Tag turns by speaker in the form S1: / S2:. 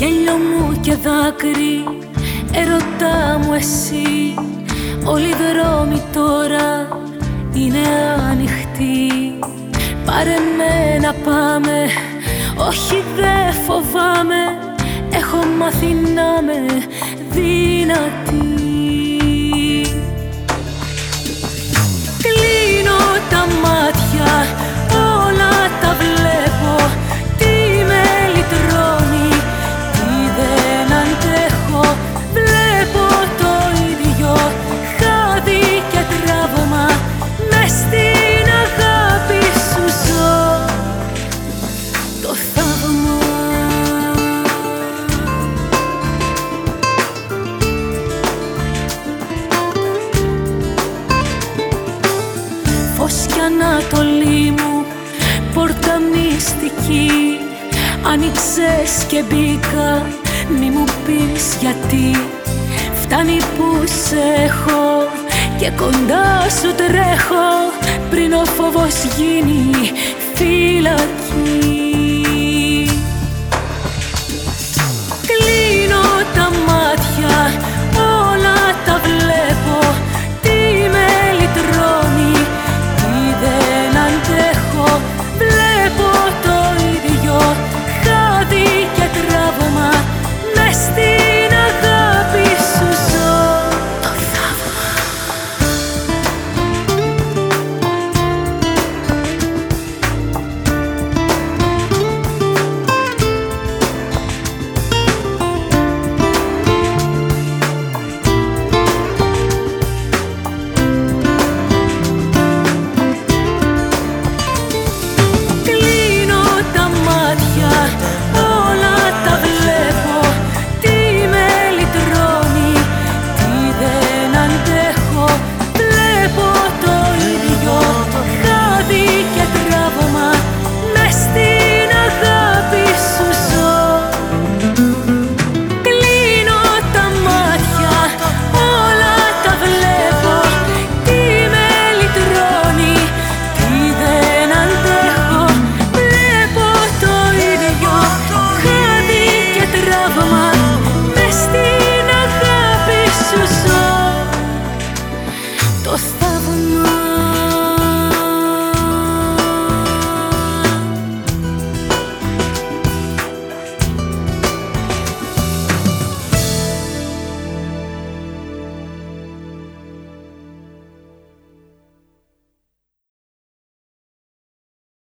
S1: Μήλο μου και δάκρυ, ερωτά μου εσύ. Όλοι οι δρόμοι τώρα είναι ανοιχτοί Πάρε με να πάμε, όχι δε φοβάμαι. Έχω μάθει να με δυνατή Ανατολή μου πόρτα μυστική. Άνοιξες και μπήκα μη μου πεις γιατί. Φτάνει που σε έχω και κοντά σου τρέχω. Πριν ο φόβος γίνει φυλακή